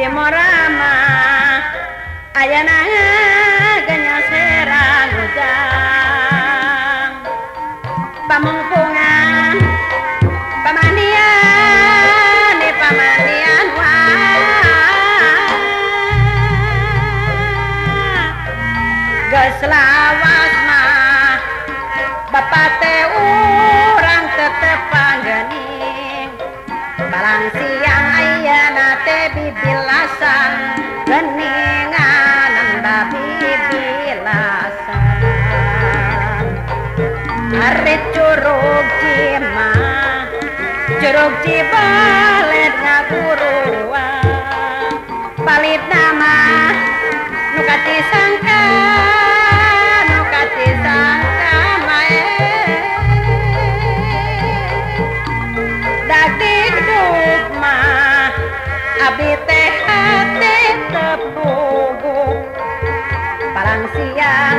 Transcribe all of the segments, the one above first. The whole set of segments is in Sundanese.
Cimorama Ayana ganya serang hujan Curug Cibalet ngapurua Palit nama nukati sangka nukati sangka mae Dakdik duk mah abdi teh hati tepuguk Parang siang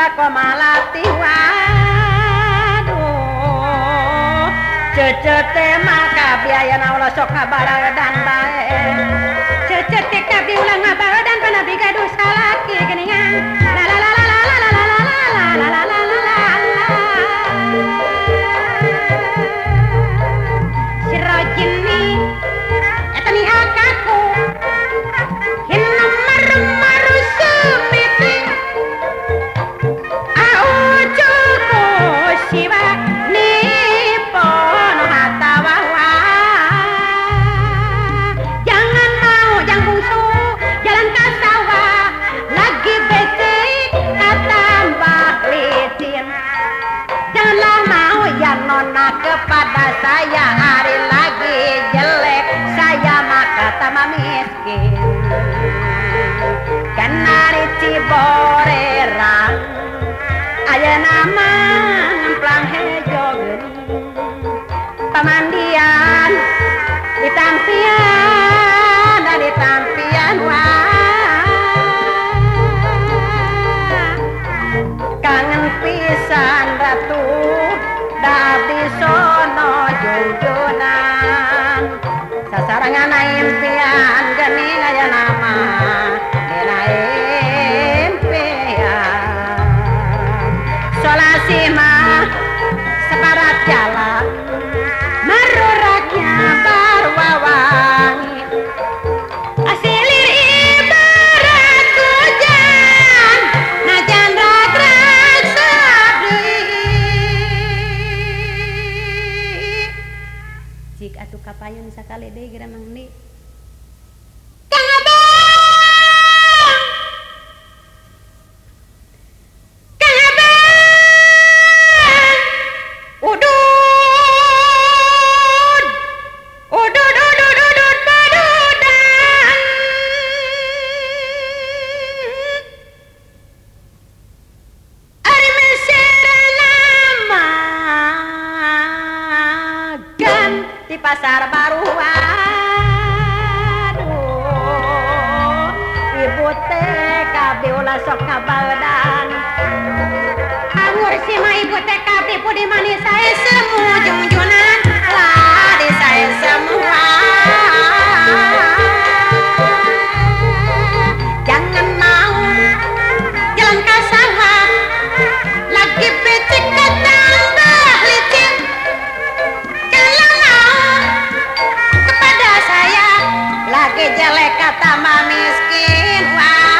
teko malati waduh. Cecete maka biaya naula sok kabar dan bae. Cecete kabi ulang kabar dan panabi gaduh. Nona kepada saya Hari lagi jelek. Saya maka tambah miskin. Kanari ciborerang. Aya nama kali deh kira mangni pasar baru oh, ibu TKB ulah sok ngabaldan. Anggur si mah ibu TKB pudi manis saya semu jungjunan kata mamiskin wah